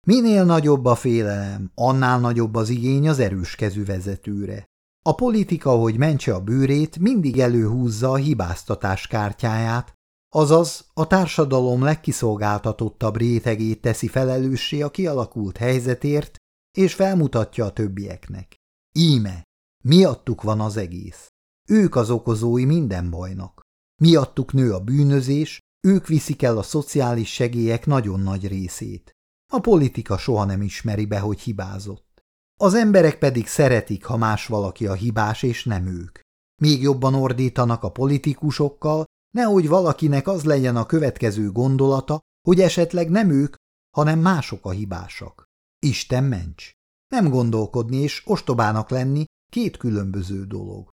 Minél nagyobb a félelem, annál nagyobb az igény az erős kezű vezetőre. A politika, hogy mentse a bőrét, mindig előhúzza a hibáztatás kártyáját, azaz a társadalom legkiszolgáltatottabb rétegét teszi felelőssé a kialakult helyzetért, és felmutatja a többieknek. Íme, miattuk van az egész. Ők az okozói minden bajnak. Miattuk nő a bűnözés, ők viszik el a szociális segélyek nagyon nagy részét. A politika soha nem ismeri be, hogy hibázott. Az emberek pedig szeretik, ha más valaki a hibás, és nem ők. Még jobban ordítanak a politikusokkal, nehogy valakinek az legyen a következő gondolata, hogy esetleg nem ők, hanem mások a hibásak. Isten ments! Nem gondolkodni és ostobának lenni két különböző dolog.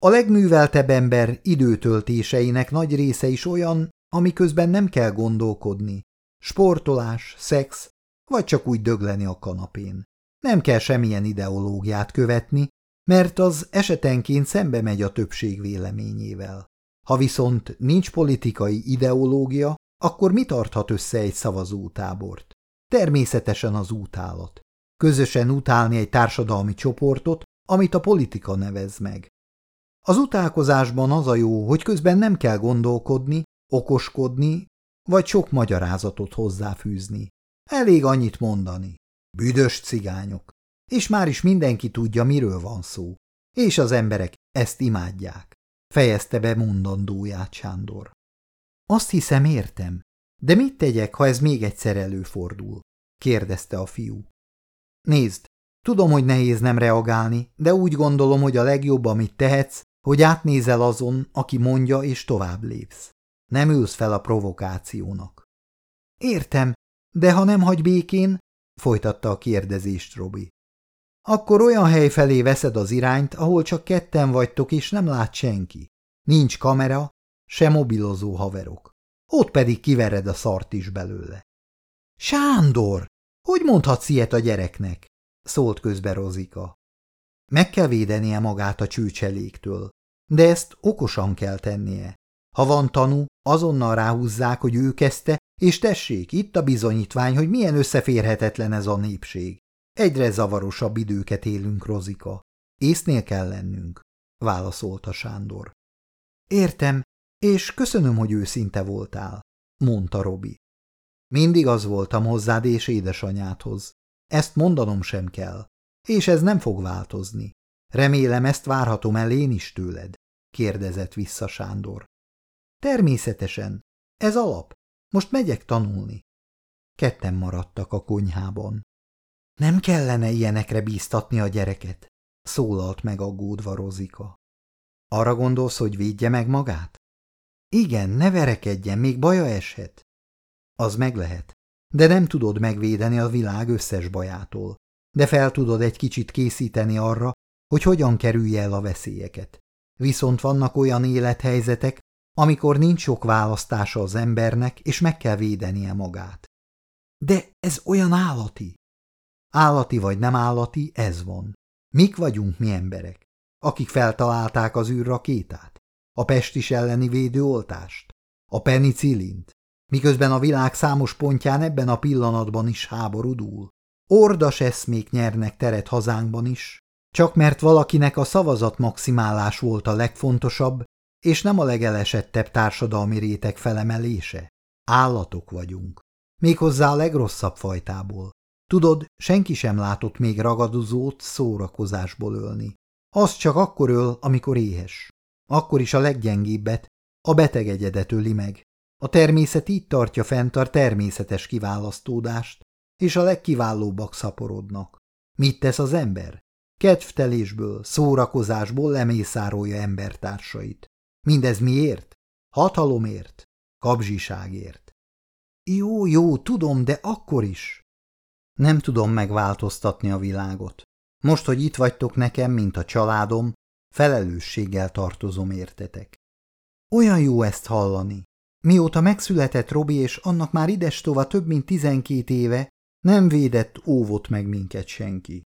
A legműveltebb ember időtöltéseinek nagy része is olyan, amiközben nem kell gondolkodni. Sportolás, szex, vagy csak úgy dögleni a kanapén. Nem kell semmilyen ideológiát követni, mert az esetenként szembe megy a többség véleményével. Ha viszont nincs politikai ideológia, akkor mi tarthat össze egy szavazótábort? Természetesen az útálat. Közösen utálni egy társadalmi csoportot, amit a politika nevez meg. Az utálkozásban az a jó, hogy közben nem kell gondolkodni, okoskodni, vagy sok magyarázatot hozzáfűzni. Elég annyit mondani. Büdös cigányok. És már is mindenki tudja, miről van szó. És az emberek ezt imádják. Fejezte be mondandóját Sándor. Azt hiszem értem, De mit tegyek, ha ez még egyszer előfordul? kérdezte a fiú. Nézd, tudom, hogy nehéz nem reagálni, de úgy gondolom, hogy a legjobb, amit tehetsz, hogy átnézel azon, aki mondja, és tovább lépsz. Nem ülsz fel a provokációnak. Értem, de ha nem hagy békén, folytatta a kérdezést Robi. Akkor olyan hely felé veszed az irányt, ahol csak ketten vagytok, és nem lát senki. Nincs kamera, se mobilozó haverok. Ott pedig kivered a szart is belőle. Sándor, hogy mondhatsz ilyet a gyereknek? szólt közbe Rozika. Meg kell védenie magát a csőcseléktől, de ezt okosan kell tennie. Ha van tanú, azonnal ráhúzzák, hogy ő kezdte, és tessék, itt a bizonyítvány, hogy milyen összeférhetetlen ez a népség. Egyre zavarosabb időket élünk, Rozika. Észnél kell lennünk, válaszolta Sándor. Értem, és köszönöm, hogy őszinte voltál, mondta Robi. Mindig az voltam hozzád és édesanyádhoz. Ezt mondanom sem kell, és ez nem fog változni. Remélem, ezt várhatom el én is tőled, kérdezett vissza Sándor. Természetesen. Ez alap. Most megyek tanulni. Ketten maradtak a konyhában. Nem kellene ilyenekre bíztatni a gyereket, szólalt meg aggódva Rozika. Arra gondolsz, hogy védje meg magát? Igen, ne verekedjen, még baja eshet. Az meg lehet, de nem tudod megvédeni a világ összes bajától, de fel tudod egy kicsit készíteni arra, hogy hogyan kerülje el a veszélyeket. Viszont vannak olyan élethelyzetek, amikor nincs sok választása az embernek, és meg kell védenie magát. De ez olyan állati. Állati vagy nem állati, ez van. Mik vagyunk mi emberek, akik feltalálták az űrrakétát, a pestis elleni védőoltást, a penicillint, miközben a világ számos pontján ebben a pillanatban is háborúdul. Ordas eszmék nyernek teret hazánkban is, csak mert valakinek a szavazat maximálás volt a legfontosabb, és nem a legelesettebb társadalmi réteg felemelése. Állatok vagyunk. Méghozzá a legrosszabb fajtából. Tudod, senki sem látott még ragadozót szórakozásból ölni. Az csak akkor öl, amikor éhes. Akkor is a leggyengébbet, a beteg egyedet öli meg. A természet így tartja fent a természetes kiválasztódást, és a legkiválóbbak szaporodnak. Mit tesz az ember? Kedvtelésből, szórakozásból lemészárolja embertársait. Mindez miért? Hatalomért? Kapzsiságért. Jó, jó, tudom, de akkor is. Nem tudom megváltoztatni a világot. Most, hogy itt vagytok nekem, mint a családom, felelősséggel tartozom értetek. Olyan jó ezt hallani. Mióta megszületett Robi, és annak már idestova több mint tizenkét éve, nem védett, óvott meg minket senki.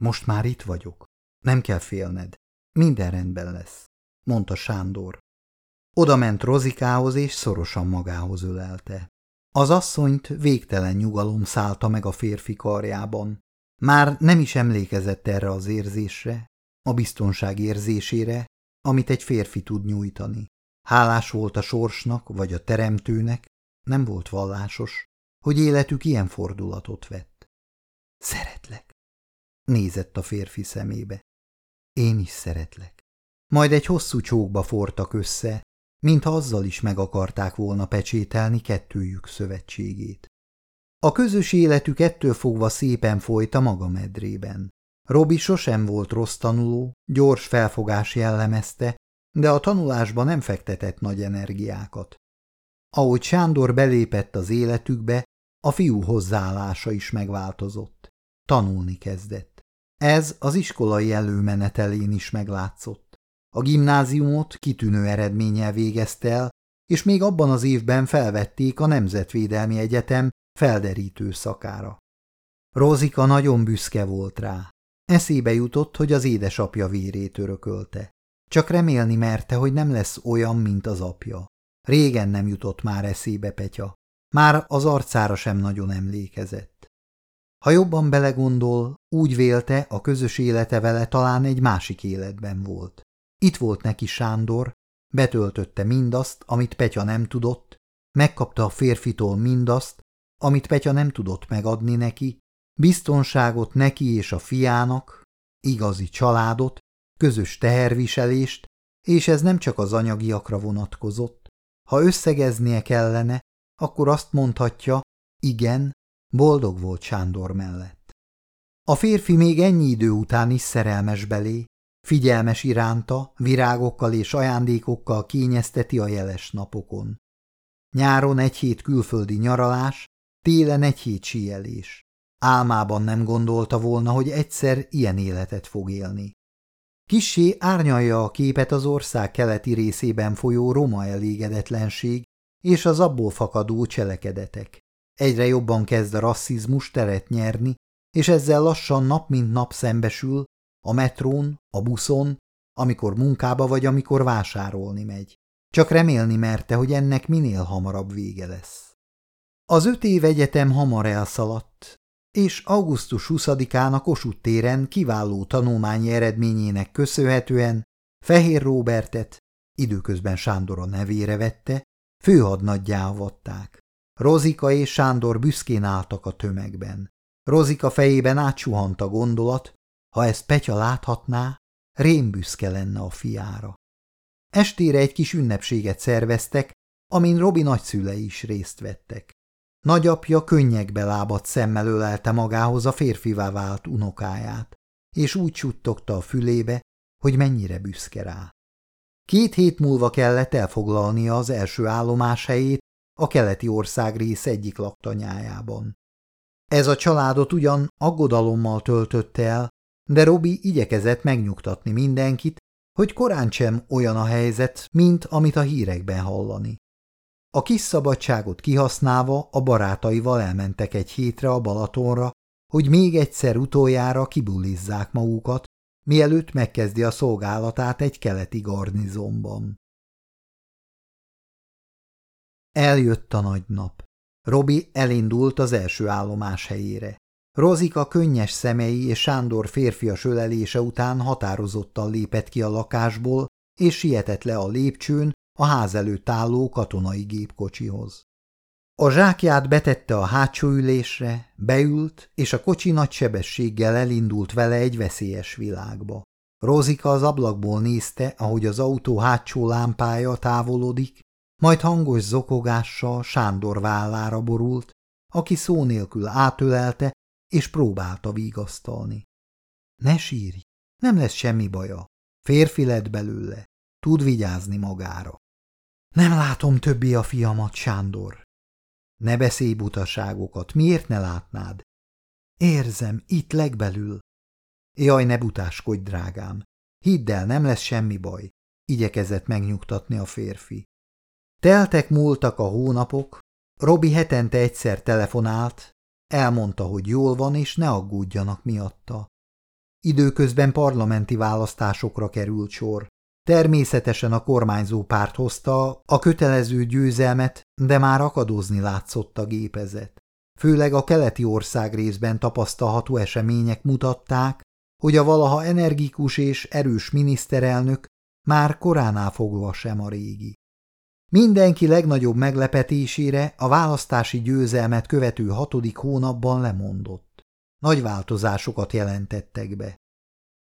Most már itt vagyok. Nem kell félned. Minden rendben lesz mondta Sándor. Oda ment Rozikához, és szorosan magához ölelte. Az asszonyt végtelen nyugalom szállta meg a férfi karjában. Már nem is emlékezett erre az érzésre, a biztonság érzésére, amit egy férfi tud nyújtani. Hálás volt a sorsnak, vagy a teremtőnek, nem volt vallásos, hogy életük ilyen fordulatot vett. Szeretlek, nézett a férfi szemébe. Én is szeretlek. Majd egy hosszú csókba fortak össze, mintha azzal is meg akarták volna pecsételni kettőjük szövetségét. A közös életük ettől fogva szépen folyt a maga medrében. Robi sosem volt rossz tanuló, gyors felfogás jellemezte, de a tanulásba nem fektetett nagy energiákat. Ahogy Sándor belépett az életükbe, a fiú hozzáállása is megváltozott. Tanulni kezdett. Ez az iskolai előmenetelén is meglátszott. A gimnáziumot kitűnő eredménnyel végezte el, és még abban az évben felvették a Nemzetvédelmi Egyetem felderítő szakára. Rózika nagyon büszke volt rá. Eszébe jutott, hogy az édesapja vérét örökölte. Csak remélni merte, hogy nem lesz olyan, mint az apja. Régen nem jutott már eszébe Petya. Már az arcára sem nagyon emlékezett. Ha jobban belegondol, úgy vélte, a közös élete vele talán egy másik életben volt. Itt volt neki Sándor, betöltötte mindazt, amit Petya nem tudott, megkapta a férfitól mindazt, amit Petya nem tudott megadni neki, biztonságot neki és a fiának, igazi családot, közös teherviselést, és ez nem csak az anyagiakra vonatkozott. Ha összegeznie kellene, akkor azt mondhatja, igen, boldog volt Sándor mellett. A férfi még ennyi idő után is szerelmes belé, figyelmes iránta, virágokkal és ajándékokkal kényezteti a jeles napokon. Nyáron egy hét külföldi nyaralás, télen egy hét síelés. Álmában nem gondolta volna, hogy egyszer ilyen életet fog élni. Kissé árnyalja a képet az ország keleti részében folyó roma elégedetlenség és az abból fakadó cselekedetek. Egyre jobban kezd a rasszizmus teret nyerni, és ezzel lassan nap mint nap szembesül, a metrón, a buszon, amikor munkába vagy, amikor vásárolni megy. Csak remélni merte, hogy ennek minél hamarabb vége lesz. Az öt év egyetem hamar elszaladt, és augusztus 20-án a Kossuth téren kiváló tanulmányi eredményének köszönhetően Fehér Róbertet, időközben Sándor a nevére vette, főhadnaggyá avatták. Rozika és Sándor büszkén álltak a tömegben. Rozika fejében átsuhant a gondolat, ha ezt Petya láthatná, rémbüszke lenne a fiára. Estére egy kis ünnepséget szerveztek, amin Robi nagyszülei is részt vettek. Nagyapja könnyekbe lábadt szemmel ölelte magához a férfivá vált unokáját, és úgy suttogta a fülébe, hogy mennyire büszke rá. Két hét múlva kellett elfoglalnia az első állomás helyét a keleti ország rész egyik laktanyájában. Ez a családot ugyan aggodalommal töltötte el, de Robi igyekezett megnyugtatni mindenkit, hogy korán sem olyan a helyzet, mint amit a hírekben hallani. A kis szabadságot kihasználva a barátaival elmentek egy hétre a Balatonra, hogy még egyszer utoljára kibulizzák magukat, mielőtt megkezdi a szolgálatát egy keleti garnizonban. Eljött a nagy nap. Robi elindult az első állomás helyére. Rozika könnyes szemei és Sándor férfias ölelése után határozottan lépett ki a lakásból, és sietett le a lépcsőn a ház előtt álló katonai gépkocsihoz. A zsákját betette a hátsó ülésre, beült, és a kocsi nagy sebességgel elindult vele egy veszélyes világba. Rozika az ablakból nézte, ahogy az autó hátsó lámpája távolodik, majd hangos zokogással Sándor vállára borult, aki szó nélkül átölelte, és próbálta vigasztalni. Ne sírj, nem lesz semmi baja. Férfi lett belőle, tud vigyázni magára. Nem látom többi a fiamat, Sándor. Ne beszélj butaságokat, miért ne látnád? Érzem, itt legbelül. Jaj, ne butáskodj, drágám. Hidd el, nem lesz semmi baj, igyekezett megnyugtatni a férfi. Teltek múltak a hónapok, Robi hetente egyszer telefonált, elmondta, hogy jól van, és ne aggódjanak miatta. Időközben parlamenti választásokra került sor. Természetesen a kormányzó párt hozta a kötelező győzelmet, de már akadozni látszott a gépezet. Főleg a keleti ország részben tapasztalható események mutatták, hogy a valaha energikus és erős miniszterelnök már koránál fogva sem a régi. Mindenki legnagyobb meglepetésére a választási győzelmet követő hatodik hónapban lemondott. Nagy változásokat jelentettek be.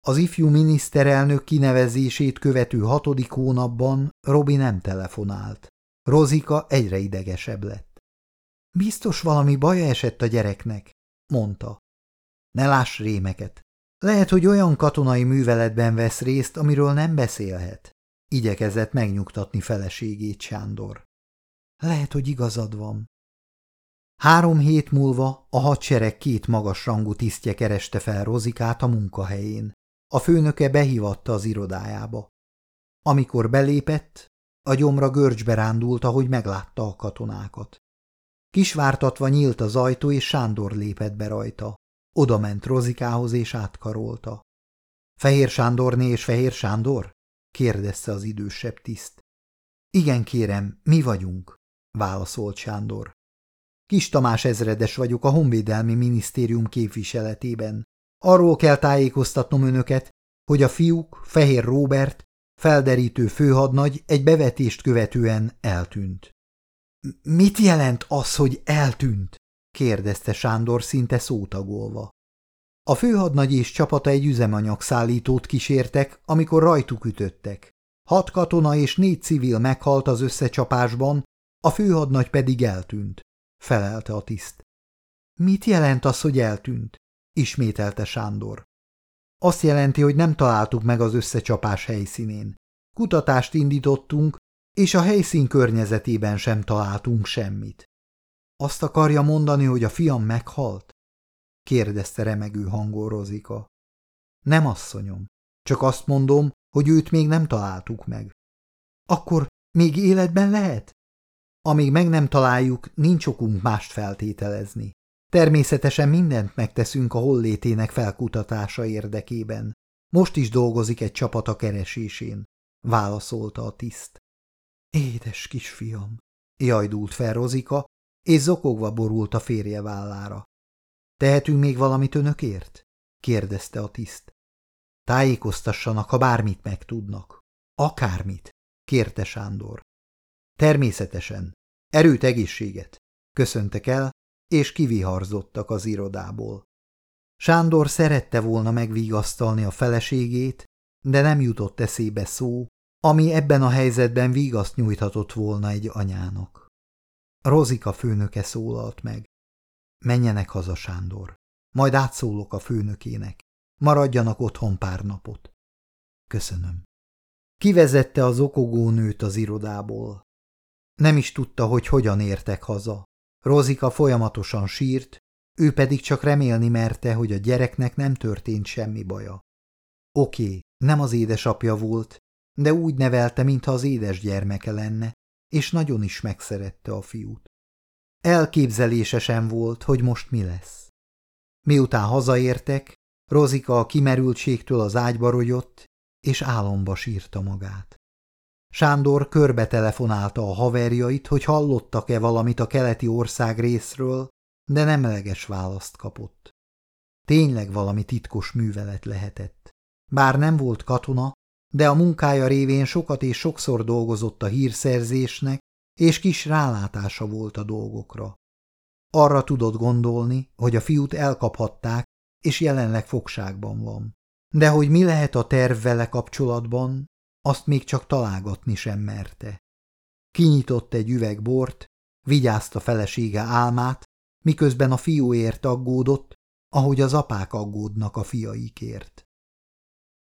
Az ifjú miniszterelnök kinevezését követő hatodik hónapban Robi nem telefonált. Rozika egyre idegesebb lett. Biztos valami baja esett a gyereknek, mondta. Ne láss rémeket. Lehet, hogy olyan katonai műveletben vesz részt, amiről nem beszélhet. Igyekezett megnyugtatni feleségét Sándor. Lehet, hogy igazad van. Három hét múlva a hadsereg két magasrangú tisztje kereste fel Rozikát a munkahelyén. A főnöke behívatta az irodájába. Amikor belépett, a gyomra görcsbe rándult, ahogy meglátta a katonákat. Kisvártatva nyílt az ajtó, és Sándor lépett be rajta. Oda ment Rozikához, és átkarolta. Fehér Sándorné és Fehér Sándor? Kérdezte az idősebb tiszt. Igen, kérem, mi vagyunk, válaszolt Sándor. Kis Tamás ezredes vagyok a Honvédelmi Minisztérium képviseletében. Arról kell tájékoztatnom önöket, hogy a fiúk, Fehér Róbert, felderítő főhadnagy egy bevetést követően eltűnt. – Mit jelent az, hogy eltűnt? – kérdezte Sándor szinte szótagolva. A főhadnagy és csapata egy üzemanyagszállítót kísértek, amikor rajtuk ütöttek. Hat katona és négy civil meghalt az összecsapásban, a főhadnagy pedig eltűnt, felelte a tiszt. Mit jelent az, hogy eltűnt? ismételte Sándor. Azt jelenti, hogy nem találtuk meg az összecsapás helyszínén. Kutatást indítottunk, és a helyszín környezetében sem találtunk semmit. Azt akarja mondani, hogy a fiam meghalt? Kérdezte remegő hangon Rozika. Nem, asszonyom, csak azt mondom, hogy őt még nem találtuk meg. Akkor még életben lehet? Amíg meg nem találjuk, nincs okunk mást feltételezni. Természetesen mindent megteszünk a hollétének felkutatása érdekében. Most is dolgozik egy csapat a keresésén, válaszolta a tiszt. Édes kisfiam, jajdult fel Rozika, és zokogva borult a férje vállára. Tehetünk még valamit önökért? kérdezte a tiszt. Tájékoztassanak, ha bármit megtudnak. Akármit, kérte Sándor. Természetesen. Erőt, egészséget. Köszöntek el, és kiviharzottak az irodából. Sándor szerette volna megvigasztalni a feleségét, de nem jutott eszébe szó, ami ebben a helyzetben vigaszt nyújthatott volna egy anyának. Rozika főnöke szólalt meg. Menjenek haza, Sándor. Majd átszólok a főnökének. Maradjanak otthon pár napot. Köszönöm. Kivezette az okogó nőt az irodából. Nem is tudta, hogy hogyan értek haza. Rozika folyamatosan sírt, ő pedig csak remélni merte, hogy a gyereknek nem történt semmi baja. Oké, nem az édesapja volt, de úgy nevelte, mintha az édes gyermeke lenne, és nagyon is megszerette a fiút. Elképzelése sem volt, hogy most mi lesz. Miután hazaértek, Rozika a kimerültségtől az ágyba rogyott, és álomba sírta magát. Sándor körbe telefonálta a haverjait, hogy hallottak-e valamit a keleti ország részről, de nem eleges választ kapott. Tényleg valami titkos művelet lehetett. Bár nem volt katona, de a munkája révén sokat és sokszor dolgozott a hírszerzésnek, és kis rálátása volt a dolgokra. Arra tudott gondolni, hogy a fiút elkaphatták, és jelenleg fogságban van. De hogy mi lehet a terv vele kapcsolatban, azt még csak találgatni sem merte. Kinyitott egy üveg bort, vigyázta felesége álmát, miközben a fiúért aggódott, ahogy az apák aggódnak a fiaikért.